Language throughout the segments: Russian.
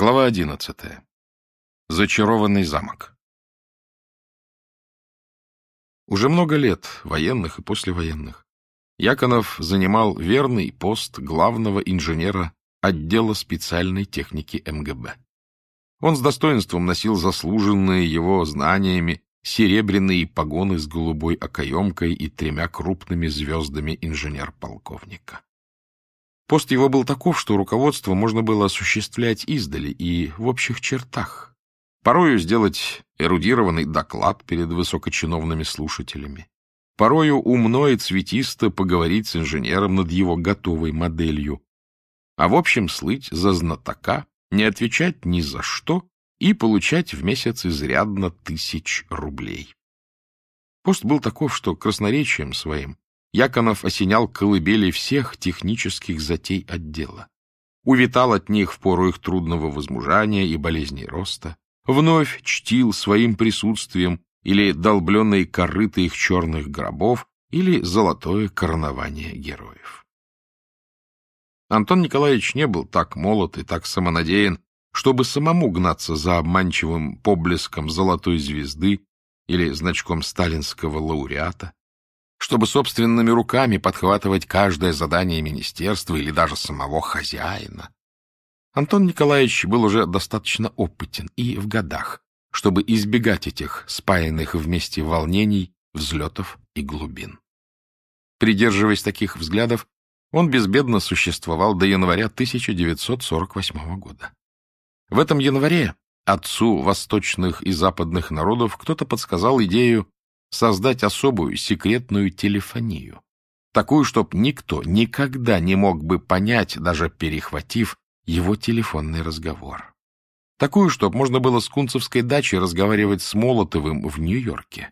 Глава одиннадцатая. Зачарованный замок. Уже много лет, военных и послевоенных, Яконов занимал верный пост главного инженера отдела специальной техники МГБ. Он с достоинством носил заслуженные его знаниями серебряные погоны с голубой окоемкой и тремя крупными звездами инженер-полковника. Пост его был таков, что руководство можно было осуществлять издали и в общих чертах, порою сделать эрудированный доклад перед высокочиновными слушателями, порою умно и цветисто поговорить с инженером над его готовой моделью, а в общем слыть за знатока, не отвечать ни за что и получать в месяц изрядно тысяч рублей. Пост был таков, что красноречием своим Яконов осенял колыбели всех технических затей отдела. Увитал от них в пору их трудного возмужания и болезней роста, вновь чтил своим присутствием или долбленные корыты их черных гробов, или золотое коронование героев. Антон Николаевич не был так молод и так самонадеян, чтобы самому гнаться за обманчивым поблеском золотой звезды или значком сталинского лауреата, чтобы собственными руками подхватывать каждое задание министерства или даже самого хозяина. Антон Николаевич был уже достаточно опытен и в годах, чтобы избегать этих спаянных вместе волнений, взлетов и глубин. Придерживаясь таких взглядов, он безбедно существовал до января 1948 года. В этом январе отцу восточных и западных народов кто-то подсказал идею создать особую секретную телефонию, такую, чтоб никто никогда не мог бы понять, даже перехватив его телефонный разговор. Такую, чтоб можно было с Кунцевской дачи разговаривать с Молотовым в Нью-Йорке.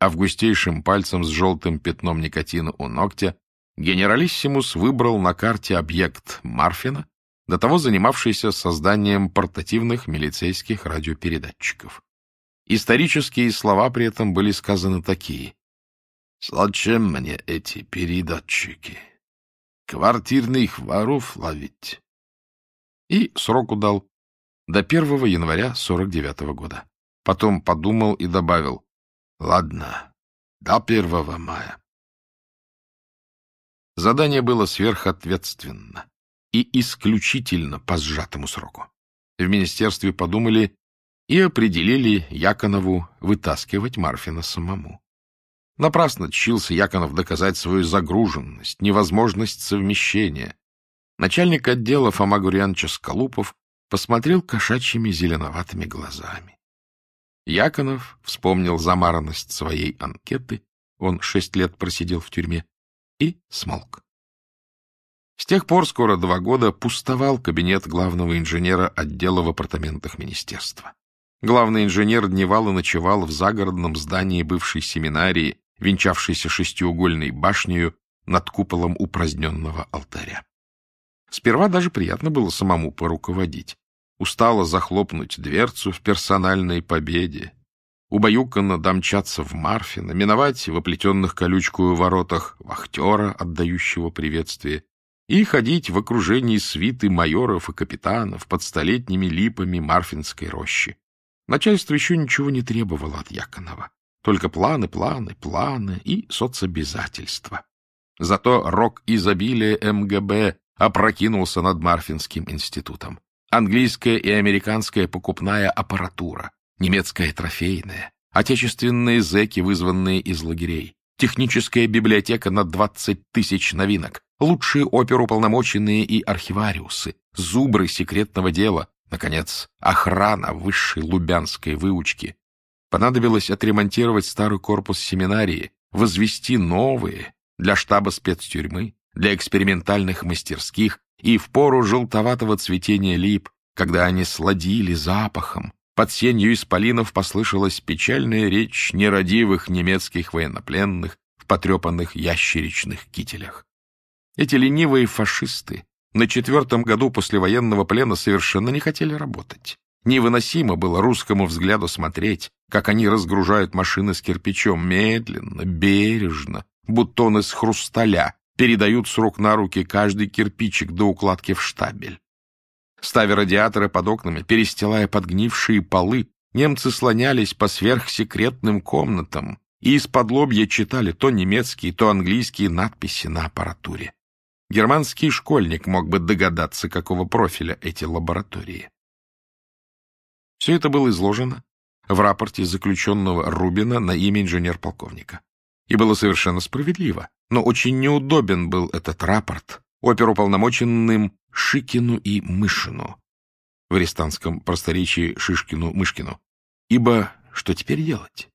Августейшим пальцем с желтым пятном никотина у ногтя генералиссимус выбрал на карте объект Марфина, до того занимавшийся созданием портативных милицейских радиопередатчиков. Исторические слова при этом были сказаны такие. «Зачем мне эти передатчики? Квартирных воров ловить?» И срок удал до 1 января 49 -го года. Потом подумал и добавил. «Ладно, до 1 мая». Задание было сверхответственно и исключительно по сжатому сроку. В министерстве подумали и определили Яконову вытаскивать Марфина самому. Напрасно тщился Яконов доказать свою загруженность, невозможность совмещения. Начальник отдела Фома Гурьянович Скалупов посмотрел кошачьими зеленоватыми глазами. Яконов вспомнил замаранность своей анкеты, он шесть лет просидел в тюрьме, и смолк. С тех пор скоро два года пустовал кабинет главного инженера отдела в апартаментах министерства. Главный инженер дневал и ночевал в загородном здании бывшей семинарии, венчавшейся шестиугольной башнею над куполом упраздненного алтаря. Сперва даже приятно было самому поруководить. Устало захлопнуть дверцу в персональной победе, убаюканно домчаться в Марфино, миновать в оплетенных колючкую воротах вахтера, отдающего приветствие, и ходить в окружении свиты майоров и капитанов под столетними липами Марфинской рощи. Начальство еще ничего не требовало от Яконова. Только планы, планы, планы и соцобязательства. Зато рок изобилия МГБ опрокинулся над Марфинским институтом. Английская и американская покупная аппаратура, немецкая трофейная, отечественные зэки, вызванные из лагерей, техническая библиотека на 20 тысяч новинок, лучшие оперуполномоченные и архивариусы, зубры секретного дела, Наконец, охрана высшей лубянской выучки. Понадобилось отремонтировать старый корпус семинарии, возвести новые для штаба спецтюрьмы, для экспериментальных мастерских и в пору желтоватого цветения лип, когда они сладили запахом, под сенью исполинов послышалась печальная речь нерадивых немецких военнопленных в потрепанных ящеричных кителях. Эти ленивые фашисты на четвертом году послевоенного плена совершенно не хотели работать. Невыносимо было русскому взгляду смотреть, как они разгружают машины с кирпичом медленно, бережно, будто он из хрусталя, передают с рук на руки каждый кирпичик до укладки в штабель. Ставя радиаторы под окнами, перестилая подгнившие полы, немцы слонялись по сверхсекретным комнатам и из-под лобья читали то немецкие, то английские надписи на аппаратуре. Германский школьник мог бы догадаться, какого профиля эти лаборатории. Все это было изложено в рапорте заключенного Рубина на имя инженер-полковника. И было совершенно справедливо, но очень неудобен был этот рапорт оперуполномоченным Шикину и Мышину, в арестантском просторечии Шишкину-Мышкину. Ибо что теперь делать?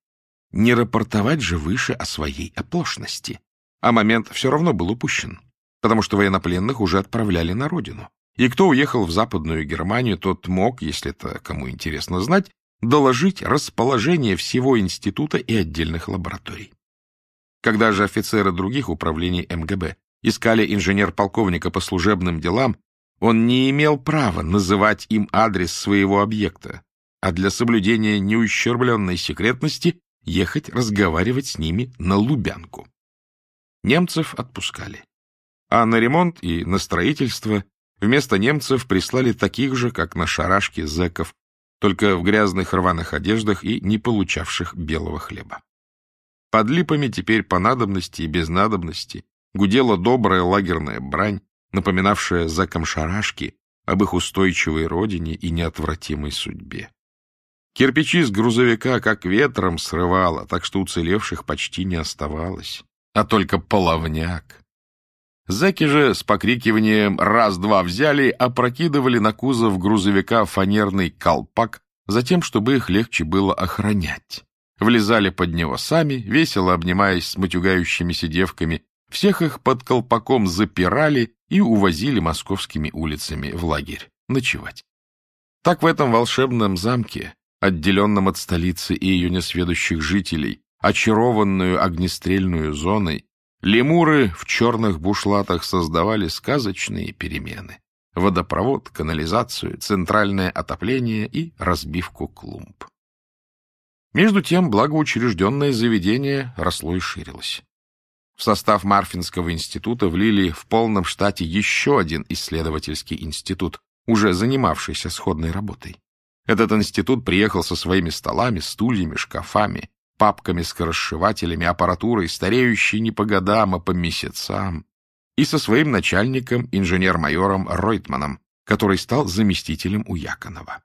Не рапортовать же выше о своей оплошности. А момент все равно был упущен, потому что военнопленных уже отправляли на родину. И кто уехал в Западную Германию, тот мог, если это кому интересно знать, доложить расположение всего института и отдельных лабораторий. Когда же офицеры других управлений МГБ искали инженер-полковника по служебным делам, он не имел права называть им адрес своего объекта, а для соблюдения неущербленной секретности ехать разговаривать с ними на Лубянку. Немцев отпускали. А на ремонт и на строительство вместо немцев прислали таких же, как на шарашке, зэков, только в грязных рваных одеждах и не получавших белого хлеба. Под липами теперь по надобности и без надобности гудела добрая лагерная брань, напоминавшая зэкам шарашки об их устойчивой родине и неотвратимой судьбе. Кирпичи с грузовика как ветром срывало, так что уцелевших почти не оставалось, а только половняк. Зэки же с покрикиванием «раз-два взяли» опрокидывали на кузов грузовика фанерный колпак, затем, чтобы их легче было охранять. Влезали под него сами, весело обнимаясь с матюгающимися девками, всех их под колпаком запирали и увозили московскими улицами в лагерь ночевать. Так в этом волшебном замке, отделенном от столицы и ее несведущих жителей, очарованную огнестрельную зоной, Лемуры в черных бушлатах создавали сказочные перемены. Водопровод, канализацию, центральное отопление и разбивку клумб. Между тем, благоучрежденное заведение росло и ширилось. В состав Марфинского института влили в полном штате еще один исследовательский институт, уже занимавшийся сходной работой. Этот институт приехал со своими столами, стульями, шкафами, папками-скоросшивателями, аппаратурой, стареющей не по годам, а по месяцам, и со своим начальником, инженер-майором Ройтманом, который стал заместителем у Яконова.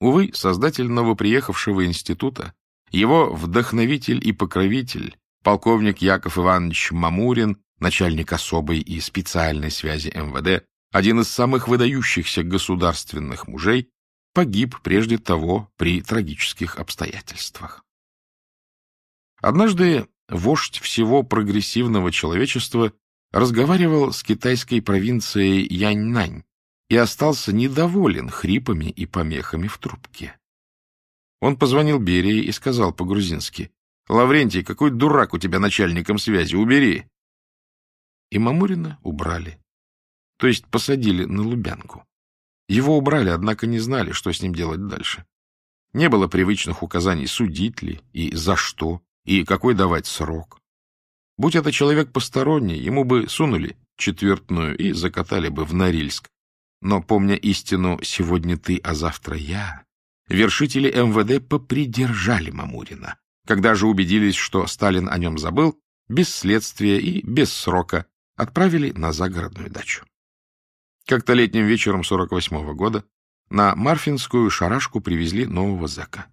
Увы, создатель новоприехавшего института, его вдохновитель и покровитель, полковник Яков Иванович Мамурин, начальник особой и специальной связи МВД, один из самых выдающихся государственных мужей, погиб прежде того при трагических обстоятельствах. Однажды вождь всего прогрессивного человечества разговаривал с китайской провинцией Яньнань и остался недоволен хрипами и помехами в трубке. Он позвонил Берии и сказал по-грузински, «Лаврентий, какой дурак у тебя начальником связи, убери!» И Мамурина убрали, то есть посадили на Лубянку. Его убрали, однако не знали, что с ним делать дальше. Не было привычных указаний, судить ли и за что, и какой давать срок. Будь это человек посторонний, ему бы сунули четвертную и закатали бы в Норильск. Но, помня истину «сегодня ты, а завтра я», вершители МВД попридержали Мамурина. Когда же убедились, что Сталин о нем забыл, без следствия и без срока отправили на загородную дачу. Как-то летним вечером 48-го года на Марфинскую шарашку привезли нового зэка.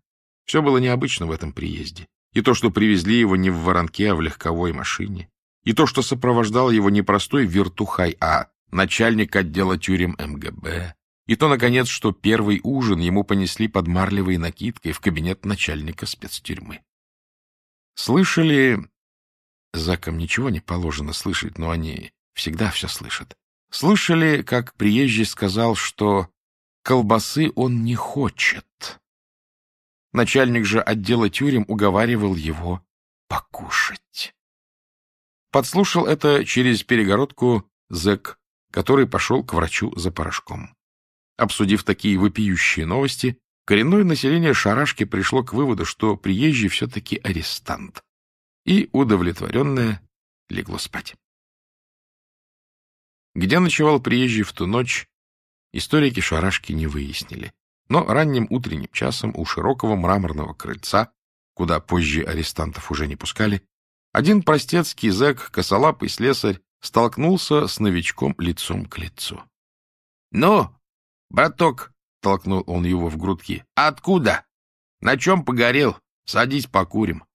Все было необычно в этом приезде. И то, что привезли его не в воронке, а в легковой машине. И то, что сопровождал его не простой вертухай, а начальник отдела тюрем МГБ. И то, наконец, что первый ужин ему понесли под марлевой накидкой в кабинет начальника спецтюрьмы. Слышали... Закам ничего не положено слышать, но они всегда все слышат. Слышали, как приезжий сказал, что колбасы он не хочет. Начальник же отдела тюрем уговаривал его покушать. Подслушал это через перегородку зэк, который пошел к врачу за порошком. Обсудив такие вопиющие новости, коренное население Шарашки пришло к выводу, что приезжий все-таки арестант, и, удовлетворенное, легло спать. Где ночевал приезжий в ту ночь, историки шарашки не выяснили. Но ранним утренним часом у широкого мраморного крыльца, куда позже арестантов уже не пускали, один простецкий зэк, косолапый слесарь, столкнулся с новичком лицом к лицу. — Ну, браток, — толкнул он его в грудки, — откуда? На чем погорел? Садись, покурим.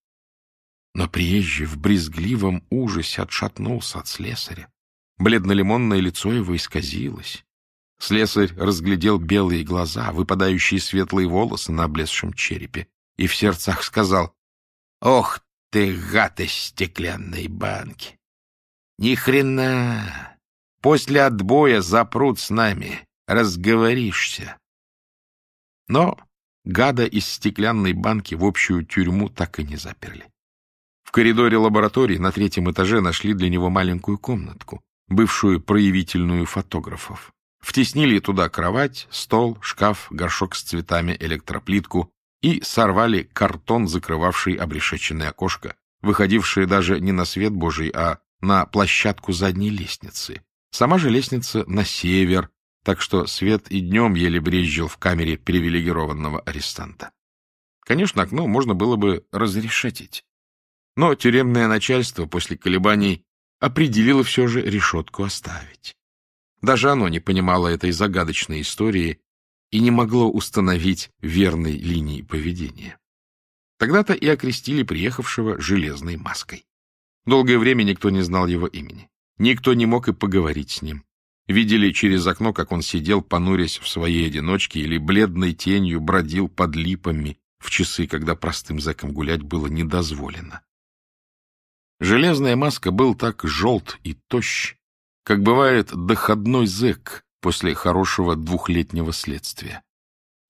Но приезжий в брезгливом ужасе отшатнулся от слесаря. Бледно-лимонное лицо его исказилось. Слесарь разглядел белые глаза, выпадающие светлые волосы на облезшем черепе, и в сердцах сказал, «Ох ты, гад из стеклянной банки! Ни хрена! После отбоя запрут с нами, разговоришься!» Но гада из стеклянной банки в общую тюрьму так и не заперли. В коридоре лаборатории на третьем этаже нашли для него маленькую комнатку, бывшую проявительную фотографов. Втеснили туда кровать, стол, шкаф, горшок с цветами, электроплитку и сорвали картон, закрывавший обрешеченное окошко, выходившее даже не на свет Божий, а на площадку задней лестницы. Сама же лестница на север, так что свет и днем еле брезжил в камере привилегированного арестанта. Конечно, окно можно было бы разрешетить, но тюремное начальство после колебаний определило все же решетку оставить. Даже оно не понимало этой загадочной истории и не могло установить верной линии поведения. Тогда-то и окрестили приехавшего железной маской. Долгое время никто не знал его имени. Никто не мог и поговорить с ним. Видели через окно, как он сидел, понурясь в своей одиночке, или бледной тенью бродил под липами в часы, когда простым зэкам гулять было недозволено. Железная маска был так желт и тощ, как бывает доходной зэк после хорошего двухлетнего следствия.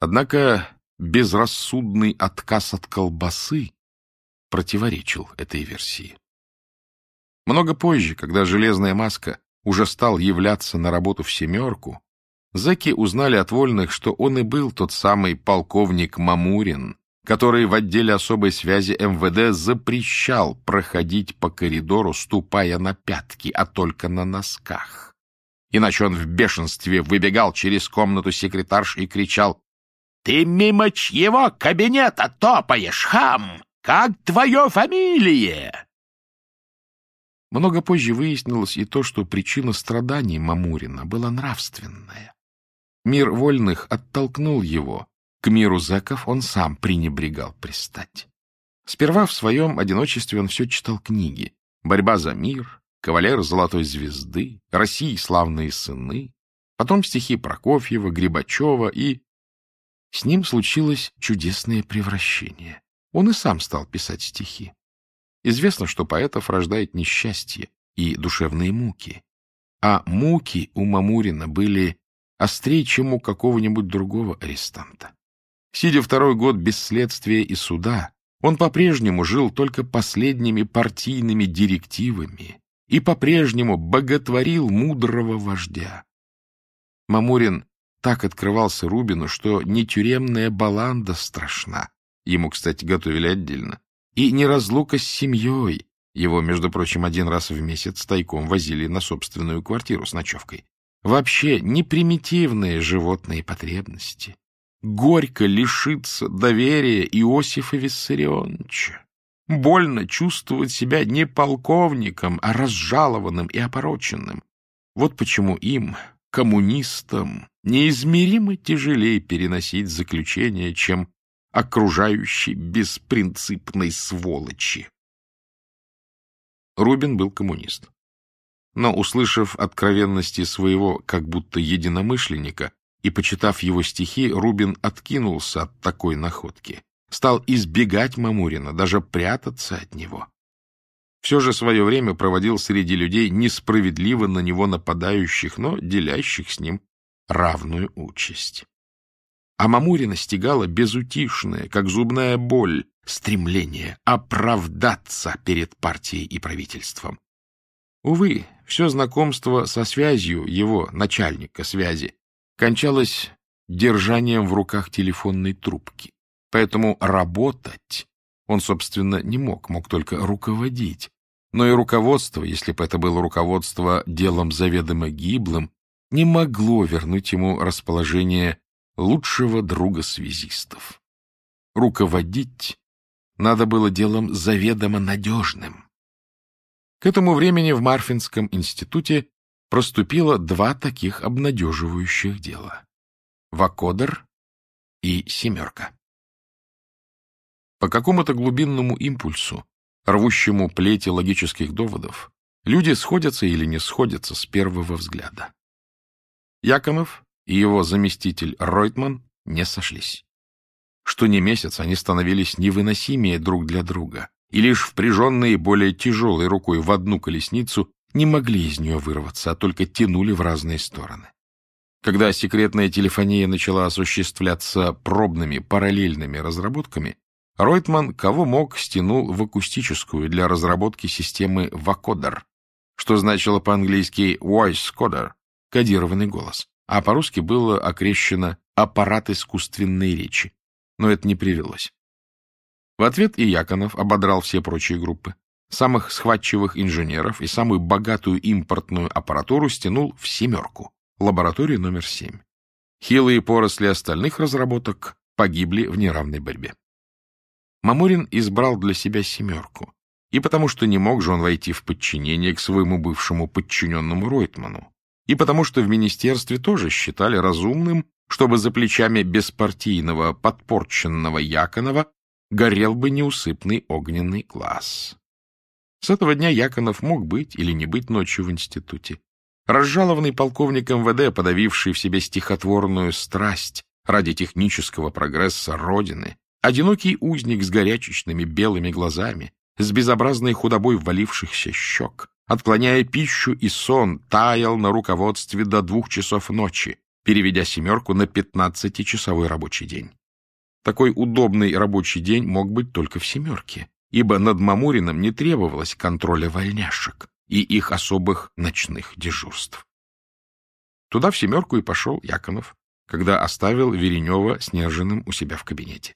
Однако безрассудный отказ от колбасы противоречил этой версии. Много позже, когда железная маска уже стал являться на работу в «семерку», зэки узнали от вольных, что он и был тот самый полковник Мамурин, который в отделе особой связи МВД запрещал проходить по коридору, ступая на пятки, а только на носках. Иначе он в бешенстве выбегал через комнату секретарш и кричал «Ты мимо чьего кабинета топаешь, хам? Как твое фамилия?» Много позже выяснилось и то, что причина страданий Мамурина была нравственная. Мир вольных оттолкнул его, к миру зэков он сам пренебрегал пристать. Сперва в своем одиночестве он все читал книги. «Борьба за мир», «Кавалер золотой звезды», «России славные сыны», потом стихи Прокофьева, Грибачева и... С ним случилось чудесное превращение. Он и сам стал писать стихи. Известно, что поэтов рождает несчастье и душевные муки. А муки у Мамурина были острее, чем у какого-нибудь другого арестанта. Сидя второй год без следствия и суда, он по-прежнему жил только последними партийными директивами и по-прежнему боготворил мудрого вождя. Мамурин так открывался Рубину, что не тюремная баланда страшна, ему, кстати, готовили отдельно, и не разлука с семьей, его, между прочим, один раз в месяц тайком возили на собственную квартиру с ночевкой. Вообще не примитивные животные потребности горько лишиться доверия Иосифа Виссарионовича. Больно чувствовать себя не полковником, а разжалованным и опороченным. Вот почему им, коммунистам, неизмеримо тяжелее переносить заключение, чем окружающей беспринципной сволочи. Рубин был коммунист. Но, услышав откровенности своего как будто единомышленника, и, почитав его стихи, Рубин откинулся от такой находки, стал избегать Мамурина, даже прятаться от него. Все же свое время проводил среди людей, несправедливо на него нападающих, но делящих с ним равную участь. А Мамурина стигала безутишное, как зубная боль, стремление оправдаться перед партией и правительством. Увы, все знакомство со связью его, начальника связи, кончалось держанием в руках телефонной трубки. Поэтому работать он, собственно, не мог, мог только руководить. Но и руководство, если бы это было руководство делом заведомо гиблым, не могло вернуть ему расположение лучшего друга связистов. Руководить надо было делом заведомо надежным. К этому времени в Марфинском институте проступило два таких обнадеживающих дела — Вакодер и Семерка. По какому-то глубинному импульсу, рвущему плети логических доводов, люди сходятся или не сходятся с первого взгляда. Яконов и его заместитель Ройтман не сошлись. Что не месяц они становились невыносимее друг для друга, и лишь впряженные более тяжелой рукой в одну колесницу не могли из нее вырваться, а только тянули в разные стороны. Когда секретная телефония начала осуществляться пробными параллельными разработками, Ройтман, кого мог, стянул в акустическую для разработки системы Вакодер, что значило по-английски voice coder, кодированный голос, а по-русски было окрещено «аппарат искусственной речи», но это не привелось. В ответ и Яконов ободрал все прочие группы. Самых схватчивых инженеров и самую богатую импортную аппаратуру стянул в «семерку», лабораторию номер семь. Хилые поросли остальных разработок погибли в неравной борьбе. Мамурин избрал для себя «семерку», и потому что не мог же он войти в подчинение к своему бывшему подчиненному Ройтману, и потому что в министерстве тоже считали разумным, чтобы за плечами беспартийного, подпорченного Яконова горел бы неусыпный огненный класс. С этого дня Яконов мог быть или не быть ночью в институте. Разжалованный полковник МВД, подавивший в себе стихотворную страсть ради технического прогресса Родины, одинокий узник с горячечными белыми глазами, с безобразной худобой ввалившихся щек, отклоняя пищу и сон, таял на руководстве до двух часов ночи, переведя «семерку» на пятнадцатичасовой рабочий день. Такой удобный рабочий день мог быть только в «семерке», ибо над Мамуриным не требовалось контроля вольняшек и их особых ночных дежурств. Туда в «семерку» и пошел Яконов, когда оставил Веренева с Нержиным у себя в кабинете.